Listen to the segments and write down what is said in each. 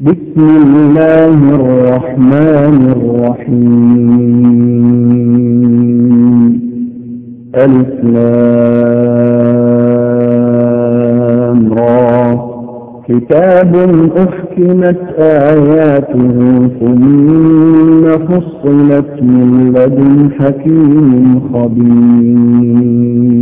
بسم الله الرحمن الرحيم. ألف لام را. كتاب أحكمت آياته ثم فصلت من لدن حكيم خبير.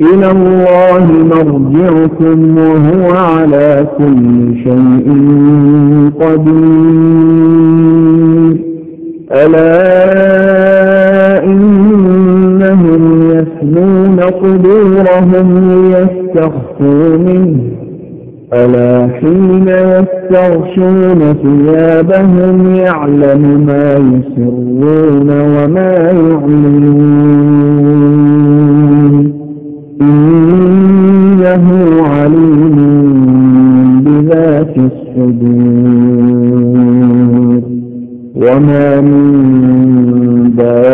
إلى الله مرجعكم وهو على كل شيء قدير. ألا إنهم يسنون صدورهم ليستخفوا منه. ألا حين يستغشون ثيابهم يعلم ما يسرون وما يعلنون. وما من دابة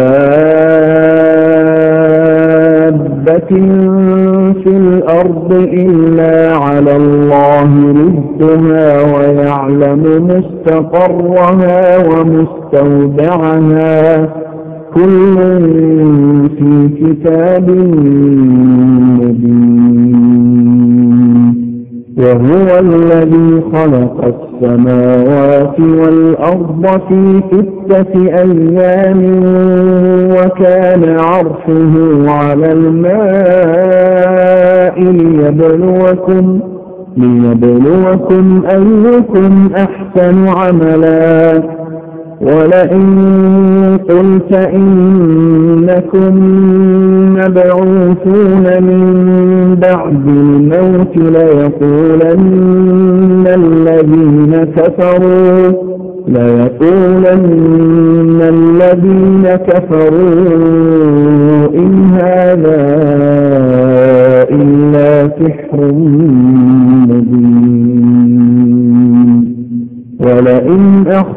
في الأرض إلا على الله رزقها ويعلم مستقرها ومستودعها كل في كتاب مبين وهو الذي خلق السماوات والأرض في ستة أيام وكان عرشه على الماء ليبلوكم ليبلوكم أيكم أحسن عملا. ولئن قلت إنكم مبعوثون من بعد الموت ليقولن الذين كفروا ليقولن الذين كفروا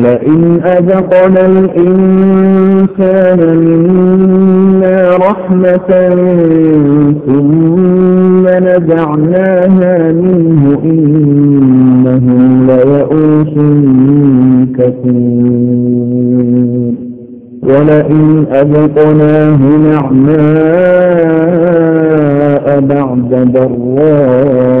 ولئن أذقنا الإنسان منا رحمة ثم نزعناها منه إنه ليئوس كفور ولئن أذقناه نعماء بعد ضراء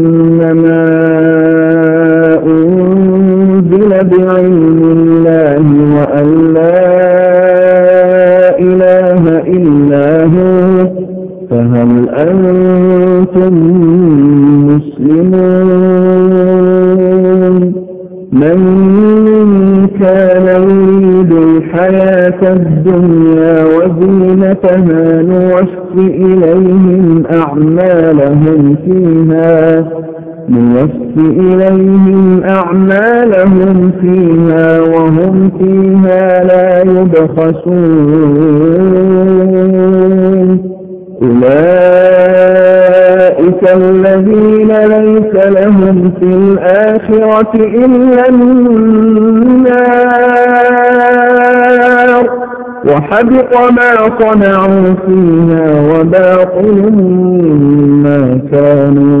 نوفي إليهم أعمالهم فيها وهم فيها لا يبخسون. أولئك الذين ليس لهم في الآخرة إلا النار. وحبط ما صنعوا فيها وباطل ما كانوا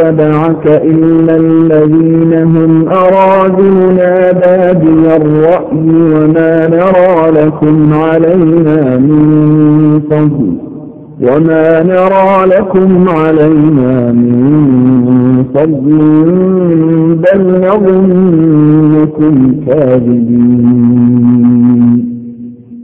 اتبعك إلا الذين هم أرادونا بادي الرأي وما نرى لكم علينا من فضل وما نرى لكم علينا من فضل بل نظنكم كاذبين.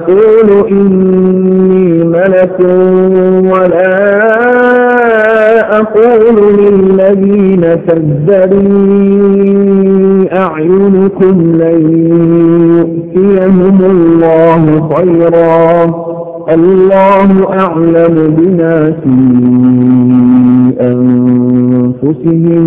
أقول إني ملك ولا أقول للذين تزدري أعينكم لن يؤتيهم الله خيرا. الله أعلم بما في أنفسهم.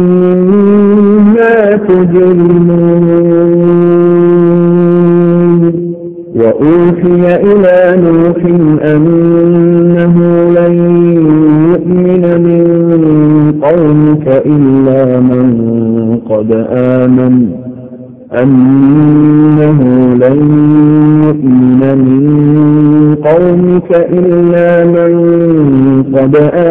تجرمون. وأوحي إلى نوح أنه لن يؤمن من قومك إلا من قد آمن. أنه لن يؤمن من قومك إلا من قد آمن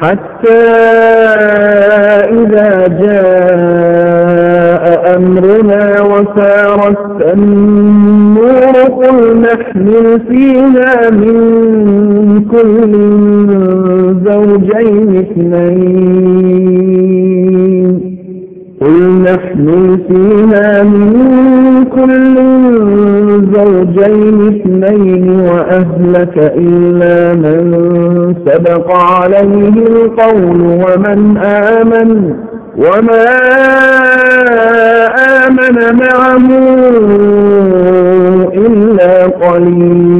حتى إذا جاء أمرنا وسارت النور قل نحمل فيها من كل زوجين اثنين. قل نحمل فيها من كل زوجين اثنين وأهلك إلا القول ومن آمن وما آمن معه إلا قليل.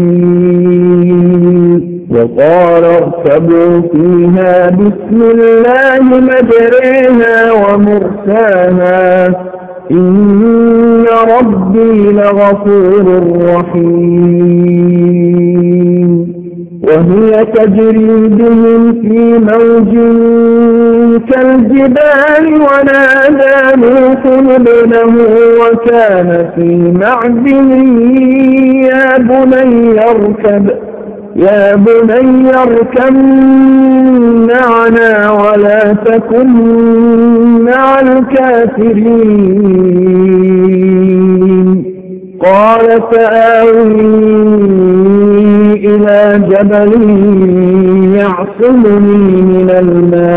وقال اركبوا فيها بسم الله مجريها ومرساها. إن ربي لغفور رحيم. وهي تجري موج كالجبال ونادى نوح ابنه وكان في معزل يا بني اركب يا بني اركب معنا ولا تكن مع الكافرين. قال سآوي إلى جبل يعصمني من الماء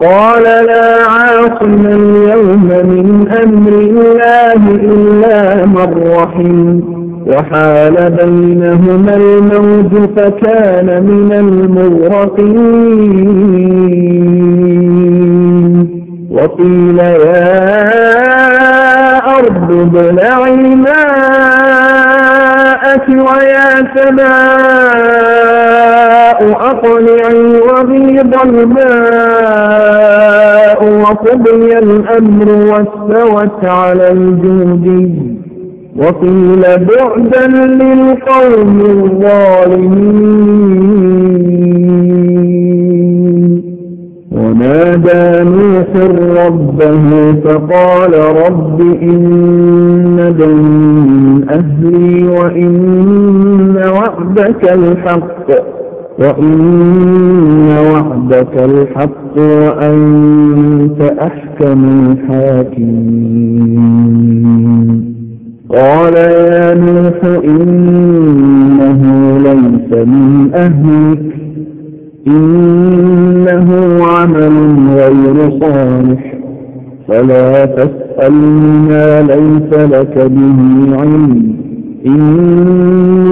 قال لا عاصم اليوم من أمر الله إلا من رحم وحال بينهما الموج فكان من المغرقين وقيل يا أرض ابلعي ماءك سماء أقلعي وغيض الماء وقضي الأمر واستوت على الجودي وقيل بعدا للقوم الظالمين. ونادى نوح ربه فقال رب إن بني أهلي وإن وعدك الحق وإن وعدك الحق وأنت أحكم الحاكمين. قال يا نوح إنه ليس من أهلك إنه عمل غير صالح. فلا تسأل ما ليس لك به علم إني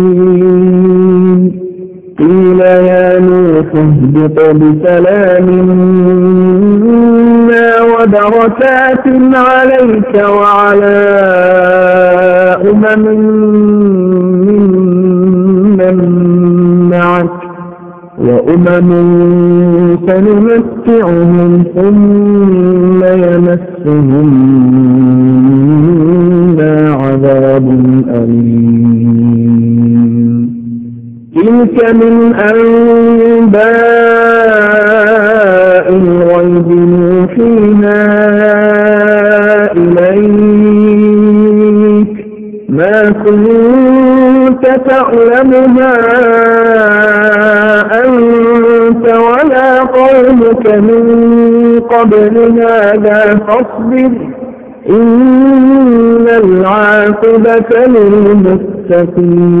اهبط بسلام منا وبركات عليك وعلى أمم ممن معك وأمم سنمتعهم ثم يمسهم تلك من أنباء الغيب نوحيها إليك. ما كنت تعلمها أنت ولا قومك من قبل هذا فاصبر. إن العاقبة للمتقين.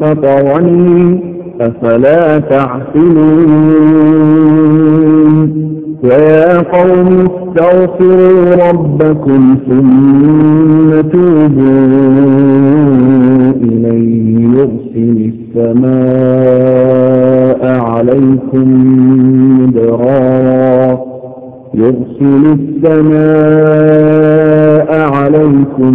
فطرني أفلا تعقلون؟ ويا قوم استغفروا ربكم ثم توبوا إليه يرسل السماء عليكم مدرارا. يرسل السماء عليكم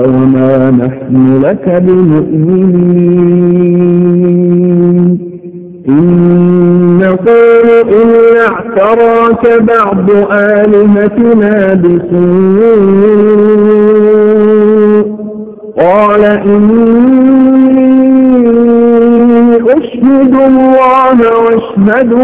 وما نحن لك بمؤمنين. إن نقول إن اعتراك بعض آلهتنا بسوء. قال إني أشهد الله واشهدوا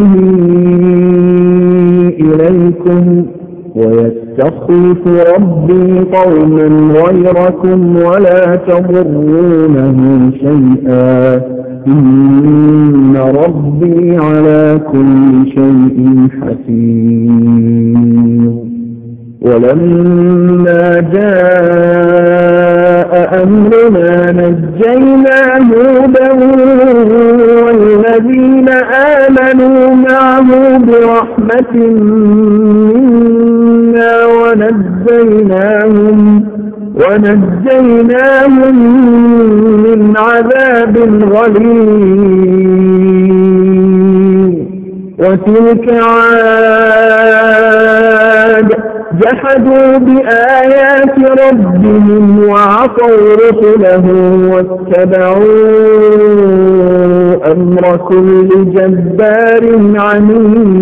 إليكم ويستخلف ربي قوما غيركم ولا تضرونه شيئا. إن ربي على كل شيء حكيم ولما جاء أمرنا نجينا هودا والذين آمنوا معه برحمة منا ونجيناهم ونجيناهم من عذاب غليظ. وتلك عاد جحدوا بآيات ربهم وعصوا رسله واتبعوا أمر كل جبار عنيد.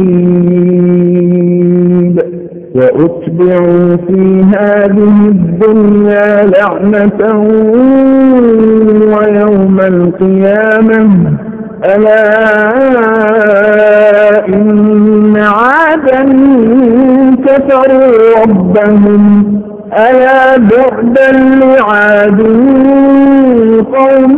وأتبعوا في هذه الدنيا لعنة ويوم القيامة. ألا إن عادا كفروا ربهم. ألا بعدا لعاد قوم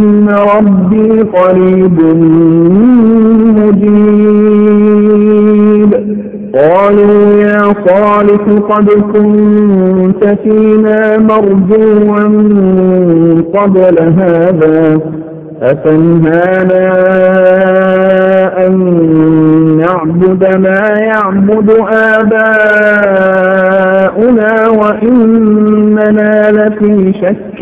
ربي قريب مجيب. قالوا يا صالح قد كنت فينا مرجوا قبل هذا. أفنهانا أن نعبد ما يعبد آباؤنا وإننا لفي شك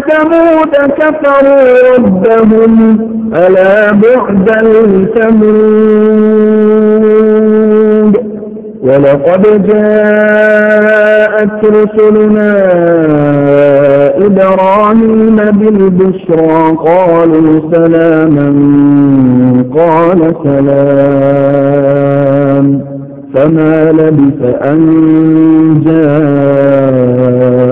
ثمود كفروا ربهم ألا بعدا لثمود ولقد جاءت رسلنا إبراهيم بالبشرى قالوا سلاما قال سلام. فما لبث أن جاء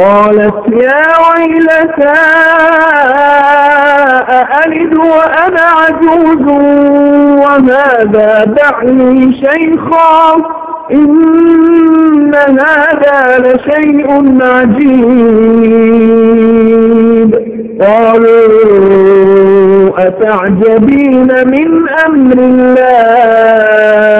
قالت يا ويلتى أألد وأنا عجوز؟ وهذا بعلي شيخا إن هذا لشيء عجيب. قالوا أتعجبين من أمر الله؟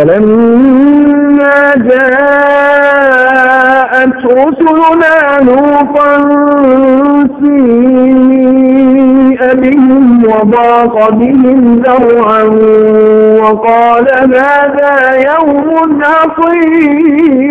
ولما جاءت رسلنا لوطا سيء بهم وضاق بهم ذرعا وقال هذا يوم عصيب.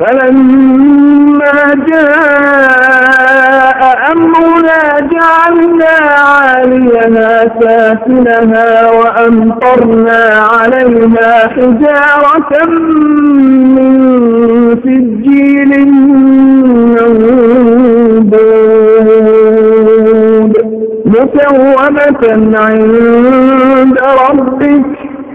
فلما جاء أمرنا جعلنا عاليها سافلها وأمطرنا عليها حجارة من سجيل منضود مسومة عند ربك.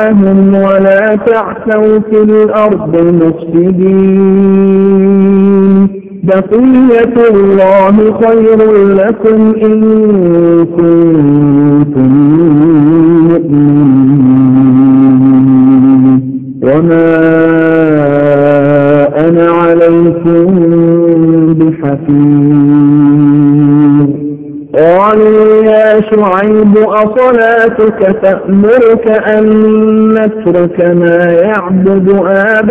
أشياءهم ولا تعثوا في الأرض مفسدين بقية الله خير لكم إن كنتم مؤمنين وما أصلاتك تأمرك أن نترك ما يعبد آباؤنا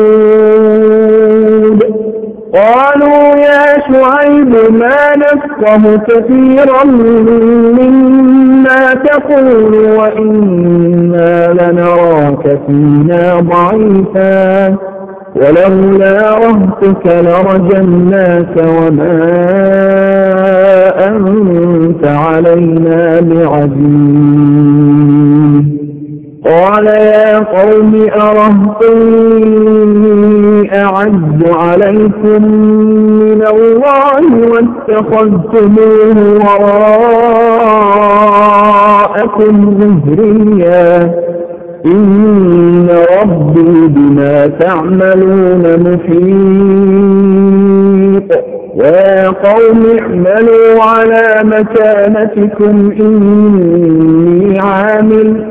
ما نفقه كثيرا مما تقول وإنا لنراك فينا ضعيفا ولولا رهتك لرجمناك وما أنت علينا بعزيز. قال يا قوم أرهطني أعز عليكم من الله واتخذتموه وراءكم ظهريا. إن ربي بما تعملون محيط. ويا قوم اعملوا على مكانتكم إني عامل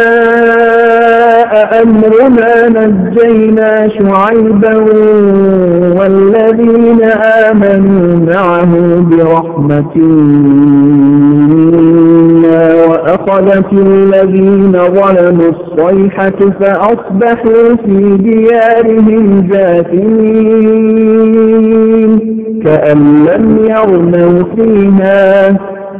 أمرنا نجينا شعيبا والذين آمنوا معه برحمة منا وأخذت الذين ظلموا الصيحة فأصبحوا في ديارهم جاثمين كأن لم يغنوا فيها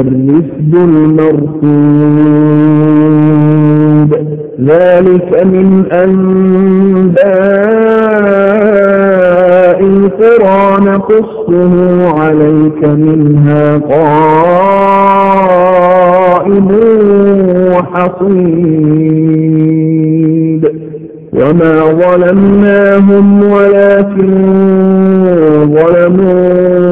الرفد المرفود ذلك من أنباء القرى نقصه عليك منها قائم وحصيد. وما ظلمناهم ولكن ظلموا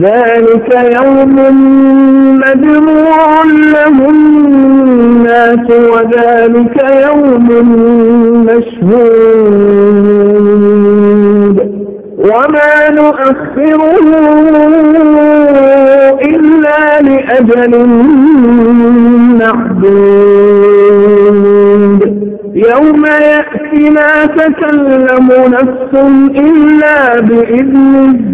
ذلك يوم مجموع له الناس وذلك يوم مشهود. وما نؤخره إلا لأجل معدود يوم يأتي لا تكلم نفس إلا بإذنه.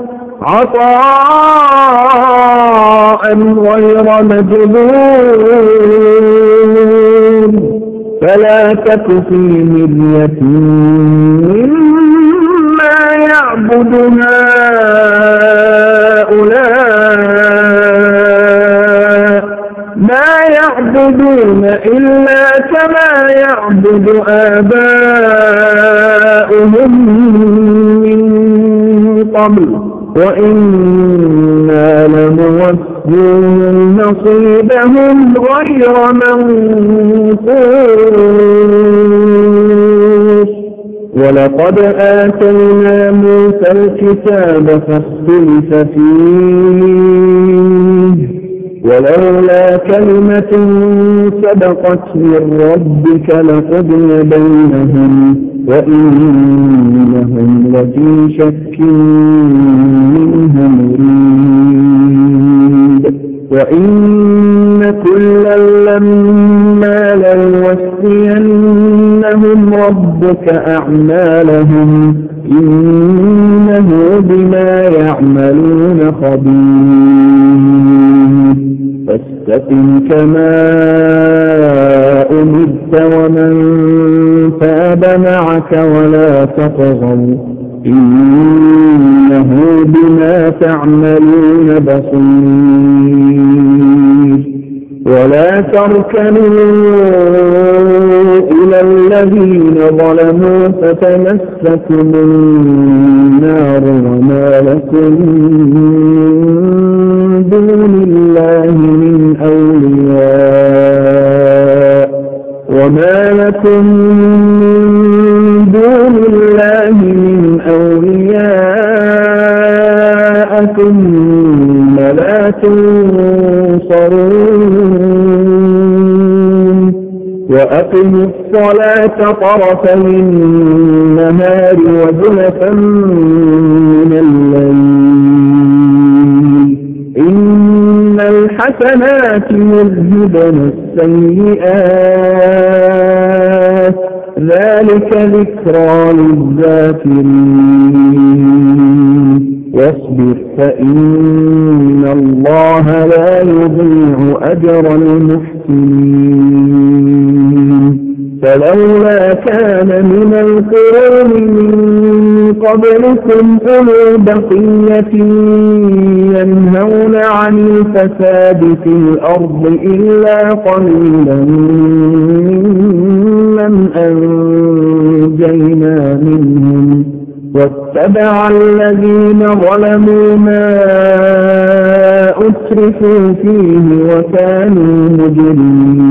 عطاء غير مجنون. فلا تك في مرية مما يعبد هؤلاء. ما يعبدون إلا كما يعبد آباؤهم من قبل. وإنا لموفوهم نصيبهم غير منقوص. ولقد آتينا موسى الكتاب فاختلف فيه. ولولا كلمة سبقت من ربك لقضي بينهم. وإنهم لفي شك منه مريد وإن كلا لما ليوفينهم ربك أعمالهم إنه بما يعملون خبير. فاستقم كما أمرت ومن تاب معك ولا تطغوا. إنه بما تعملون بصير. ولا تركنوا إلى الذين ظلموا فتمسكم النار وما لكم من دون الله من أولياء. وما لكم وأقم الصلاة طرفي النهار وزلفا من الليل. إن الحسنات يذهبن السيئات. ذلك ذكرى للذاكرين. واصبر فإن الله لا يضيع أجر المحسنين. فلولا كان من القرون من قبلكم أولو بقية ينهون عن الفساد في الأرض إلا قليلا ممن أنجينا منهم واتبع الذين ظلموا ما أسرفوا فيه وكانوا مجرمين.